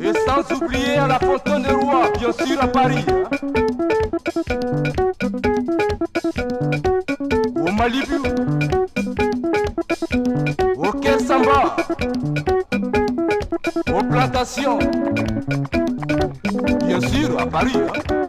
Et sans oublier à la fontaine des rois, bien sûr à Paris. Hein. Au Kessamba. Aux plantations. Bien sûr, à Paris. Hein.